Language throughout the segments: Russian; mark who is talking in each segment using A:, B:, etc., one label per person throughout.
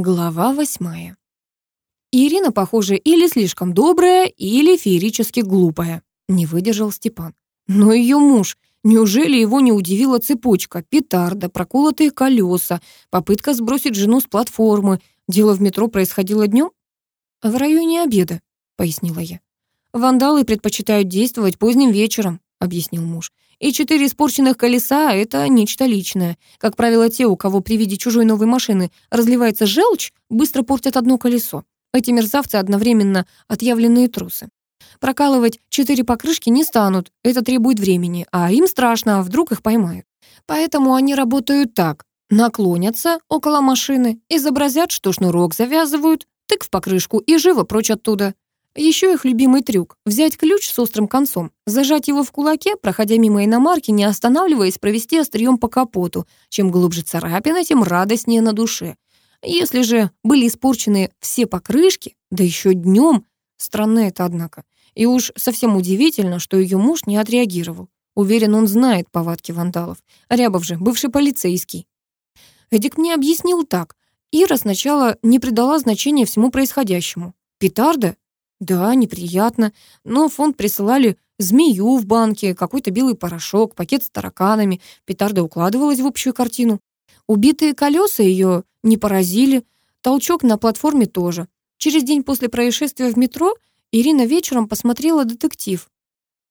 A: Глава восьмая. Ирина, похоже, или слишком добрая, или феерически глупая. Не выдержал Степан. Но ее муж. Неужели его не удивила цепочка, петарда, проколотые колеса, попытка сбросить жену с платформы? Дело в метро происходило днем? В районе обеда, пояснила я. Вандалы предпочитают действовать поздним вечером, объяснил муж. И четыре испорченных колеса — это нечто личное. Как правило, те, у кого при виде чужой новой машины разливается желчь, быстро портят одно колесо. Эти мерзавцы одновременно отъявленные трусы. Прокалывать четыре покрышки не станут, это требует времени, а им страшно, а вдруг их поймают. Поэтому они работают так. Наклонятся около машины, изобразят, что шнурок завязывают, тык в покрышку и живо прочь оттуда. Еще их любимый трюк — взять ключ с острым концом, зажать его в кулаке, проходя мимо иномарки, не останавливаясь, провести острием по капоту. Чем глубже царапина, тем радостнее на душе. Если же были испорчены все покрышки, да еще днем, странно это, однако. И уж совсем удивительно, что ее муж не отреагировал. Уверен, он знает повадки вандалов. Рябов же, бывший полицейский. Эдик мне объяснил так. Ира сначала не придала значения всему происходящему. Петарда да, неприятно. Но фонд присылали змею в банке, какой-то белый порошок, пакет с тараканами. Петарда укладывалась в общую картину. Убитые колеса ее не поразили. Толчок на платформе тоже. Через день после происшествия в метро Ирина вечером посмотрела детектив.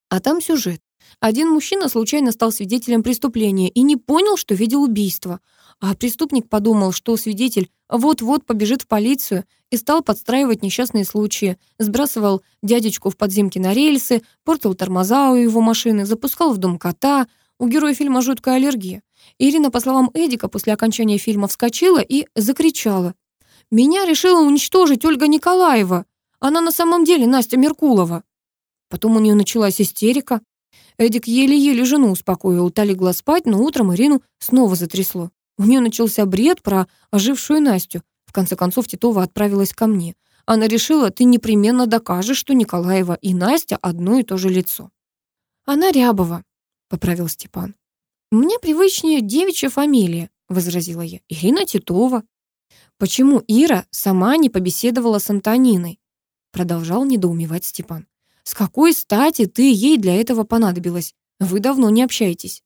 A: А там сюжет. Один мужчина случайно стал свидетелем преступления и не понял, что видел убийство. А преступник подумал, что свидетель вот-вот побежит в полицию и стал подстраивать несчастные случаи. Сбрасывал дядечку в подземке на рельсы, портил тормоза у его машины, запускал в дом кота. У героя фильма жуткая аллергия. Ирина, по словам Эдика, после окончания фильма вскочила и закричала. «Меня решила уничтожить Ольга Николаева! Она на самом деле Настя Меркулова!» Потом у нее началась истерика. Эдик еле-еле жену успокоил, та легла спать, но утром Ирину снова затрясло. У нее начался бред про ожившую Настю. В конце концов, Титова отправилась ко мне. Она решила, ты непременно докажешь, что Николаева и Настя одно и то же лицо. «Она Рябова», — поправил Степан. «Мне привычнее девичья фамилия», — возразила я. «Ирина Титова». «Почему Ира сама не побеседовала с Антониной?» Продолжал недоумевать Степан. С какой стати ты ей для этого понадобилась? Вы давно не общаетесь.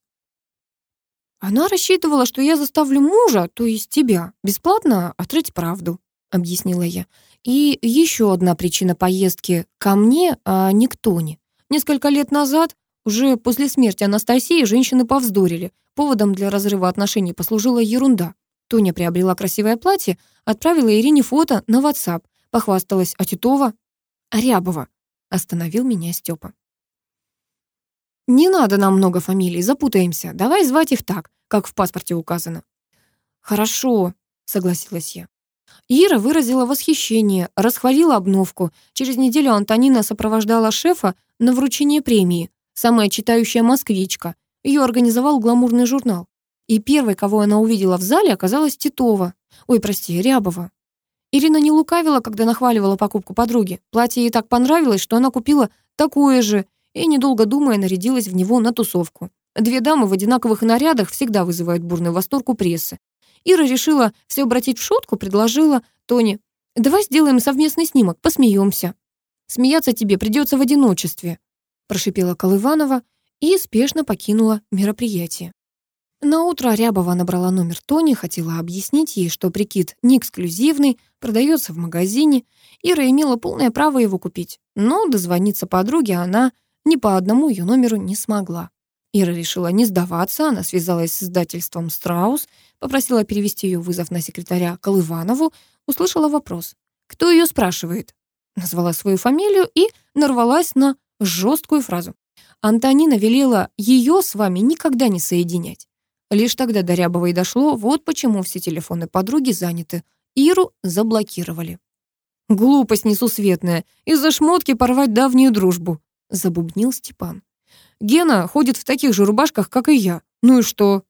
A: Она рассчитывала, что я заставлю мужа, то есть тебя, бесплатно открыть правду, объяснила я. И еще одна причина поездки ко мне, а не к Тоне. Несколько лет назад, уже после смерти Анастасии, женщины повздорили. Поводом для разрыва отношений послужила ерунда. Тоня приобрела красивое платье, отправила Ирине фото на WhatsApp, похвасталась, а Титова — Рябова. Остановил меня Степа. «Не надо нам много фамилий, запутаемся. Давай звать их так, как в паспорте указано». «Хорошо», — согласилась я. Ира выразила восхищение, расхвалила обновку. Через неделю Антонина сопровождала шефа на вручение премии. Самая читающая москвичка. Ее организовал гламурный журнал. И первой, кого она увидела в зале, оказалась Титова. Ой, прости, Рябова. Ирина не лукавила, когда нахваливала покупку подруги. Платье ей так понравилось, что она купила такое же и, недолго думая, нарядилась в него на тусовку. Две дамы в одинаковых нарядах всегда вызывают бурный восторг у прессы. Ира решила все обратить в шутку, предложила Тони, «Давай сделаем совместный снимок, посмеемся». «Смеяться тебе придется в одиночестве», прошипела Колыванова и спешно покинула мероприятие. На утро Рябова набрала номер Тони, хотела объяснить ей, что прикид не эксклюзивный, продается в магазине, Ира имела полное право его купить. Но дозвониться подруге она ни по одному ее номеру не смогла. Ира решила не сдаваться, она связалась с издательством «Страус», попросила перевести ее вызов на секретаря Колыванову, услышала вопрос. «Кто ее спрашивает?» Назвала свою фамилию и нарвалась на жесткую фразу. «Антонина велела ее с вами никогда не соединять». Лишь тогда до Рябовой дошло, вот почему все телефоны подруги заняты. Иру заблокировали. «Глупость несусветная. Из-за шмотки порвать давнюю дружбу», — забубнил Степан. «Гена ходит в таких же рубашках, как и я. Ну и что?»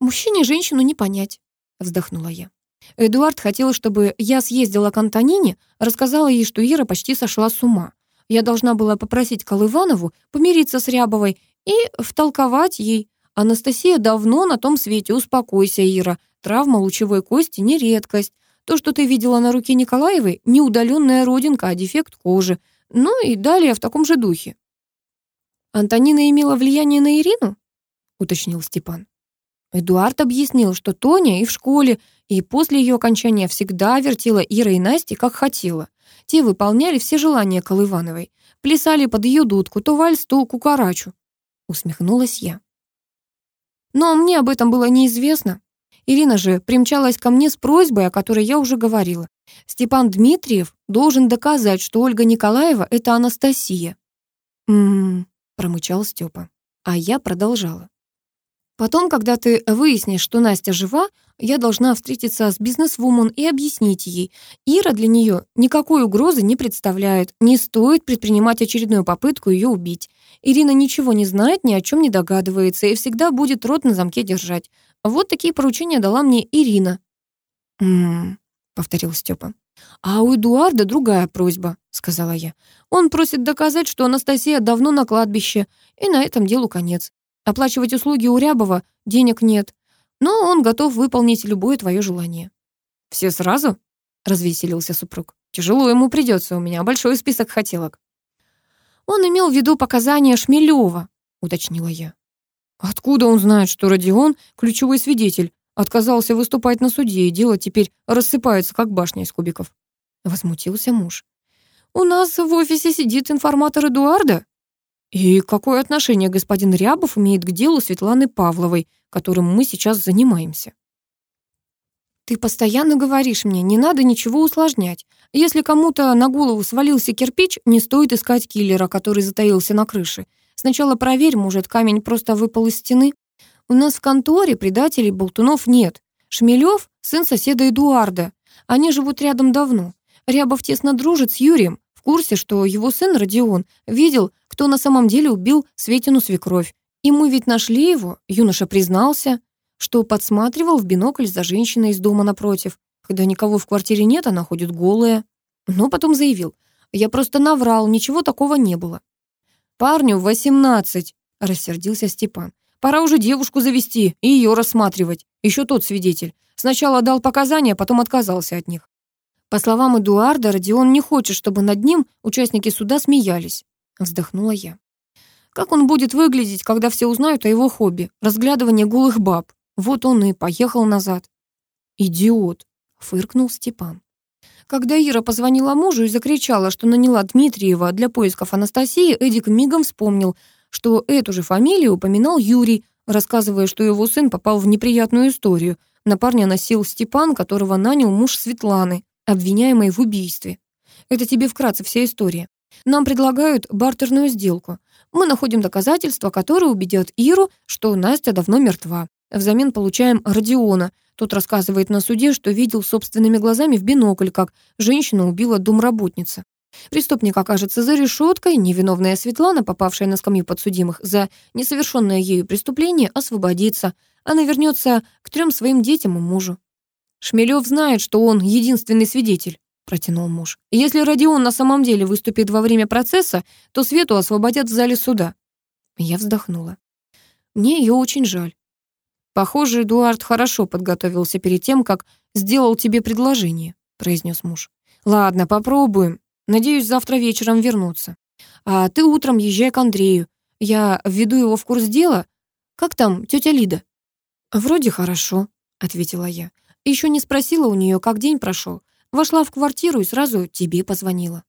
A: «Мужчине женщину не понять», — вздохнула я. Эдуард хотел, чтобы я съездила к Антонине, рассказала ей, что Ира почти сошла с ума. Я должна была попросить Колыванову помириться с Рябовой и втолковать ей, Анастасия давно на том свете, успокойся, Ира. Травма лучевой кости не редкость. То, что ты видела на руке Николаевой, не удаленная родинка, а дефект кожи. Ну и далее в таком же духе. Антонина имела влияние на Ирину? уточнил Степан. Эдуард объяснил, что Тоня и в школе, и после ее окончания всегда вертела Ира и Настя, как хотела. Те выполняли все желания Колывановой. Плясали под ее дудку, то вальс, то кукарачу. Усмехнулась я. Но мне об этом было неизвестно. Ирина же примчалась ко мне с просьбой, о которой я уже говорила. Степан Дмитриев должен доказать, что Ольга Николаева — это Анастасия. «М-м-м», промычал Степа. А я продолжала. Потом, когда ты выяснишь, что Настя жива, я должна встретиться с бизнесвумен и объяснить ей. Ира для нее никакой угрозы не представляет, не стоит предпринимать очередную попытку ее убить. Ирина ничего не знает, ни о чем не догадывается и всегда будет рот на замке держать. Вот такие поручения дала мне Ирина». «М-м-м», повторил Степа. «А у Эдуарда другая просьба», — сказала я. «Он просит доказать, что Анастасия давно на кладбище, и на этом делу конец. Оплачивать услуги у Рябова денег нет, но он готов выполнить любое твое желание». «Все сразу?» — развеселился супруг. «Тяжело ему придется, у меня большой список хотелок». «Он имел в виду показания Шмелева», — уточнила я. «Откуда он знает, что Родион — ключевой свидетель, отказался выступать на суде, и дело теперь рассыпается, как башня из кубиков?» Возмутился муж. «У нас в офисе сидит информатор Эдуарда». «И какое отношение господин Рябов имеет к делу Светланы Павловой, которым мы сейчас занимаемся?» «Ты постоянно говоришь мне, не надо ничего усложнять. Если кому-то на голову свалился кирпич, не стоит искать киллера, который затаился на крыше. Сначала проверь, может, камень просто выпал из стены. У нас в конторе предателей болтунов нет. Шмелев — сын соседа Эдуарда. Они живут рядом давно. Рябов тесно дружит с Юрием, в курсе, что его сын Родион видел, кто на самом деле убил Светину свекровь. И мы ведь нашли его, юноша признался, что подсматривал в бинокль за женщиной из дома напротив. Когда никого в квартире нет, она ходит голая. Но потом заявил. Я просто наврал, ничего такого не было. Парню 18, рассердился Степан. Пора уже девушку завести и ее рассматривать. Еще тот свидетель. Сначала дал показания, а потом отказался от них. По словам Эдуарда, Родион не хочет, чтобы над ним участники суда смеялись. Вздохнула я. Как он будет выглядеть, когда все узнают о его хобби? Разглядывание голых баб. Вот он и поехал назад. Идиот фыркнул Степан. Когда Ира позвонила мужу и закричала, что наняла Дмитриева для поисков Анастасии, Эдик мигом вспомнил, что эту же фамилию упоминал Юрий, рассказывая, что его сын попал в неприятную историю. На парня носил Степан, которого нанял муж Светланы, обвиняемый в убийстве. Это тебе вкратце вся история. Нам предлагают бартерную сделку. Мы находим доказательства, которые убедят Иру, что Настя давно мертва. Взамен получаем Родиона, тот рассказывает на суде, что видел собственными глазами в бинокль, как женщина убила домработница. Преступник окажется за решеткой, невиновная Светлана, попавшая на скамью подсудимых за несовершенное ею преступление, освободится. Она вернется к трем своим детям и мужу. «Шмелев знает, что он единственный свидетель», — протянул муж. «Если Родион на самом деле выступит во время процесса, то Свету освободят в зале суда». Я вздохнула. Мне ее очень жаль. «Похоже, Эдуард хорошо подготовился перед тем, как сделал тебе предложение», — произнес муж. «Ладно, попробуем. Надеюсь, завтра вечером вернуться. А ты утром езжай к Андрею. Я введу его в курс дела. Как там тетя Лида?» «Вроде хорошо», — ответила я. Еще не спросила у нее, как день прошел. Вошла в квартиру и сразу тебе позвонила.